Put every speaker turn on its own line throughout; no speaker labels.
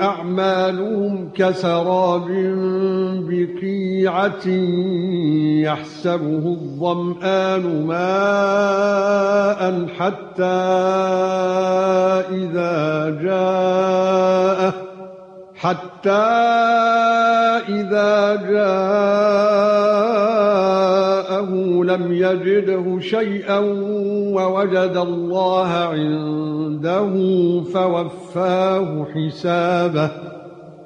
أعمالهم كسراب بقيعة يحسبه الظمآن ماء حتى إذا جاءه حتى إذا جاءه لم يجده شيئا ووجد الله عنده فوفاه حسابه.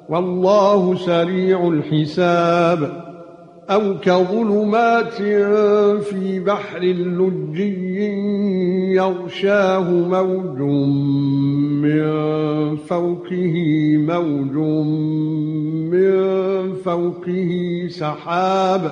والله سريع الحساب. أو كظلمات في بحر لجي يغشاه موج من فوقه موج من فوقه سحاب.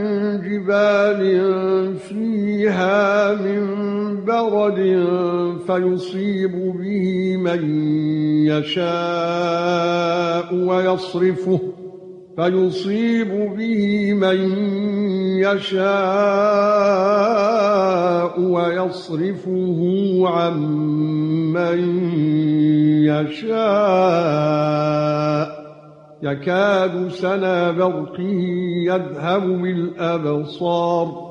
جبال فيها من برد فيصيب به من يشاء ويصرفه فيصيب به من يشاء ويصرفه عن من يشاء يكاد سنا برقه يذهب بالأبصار.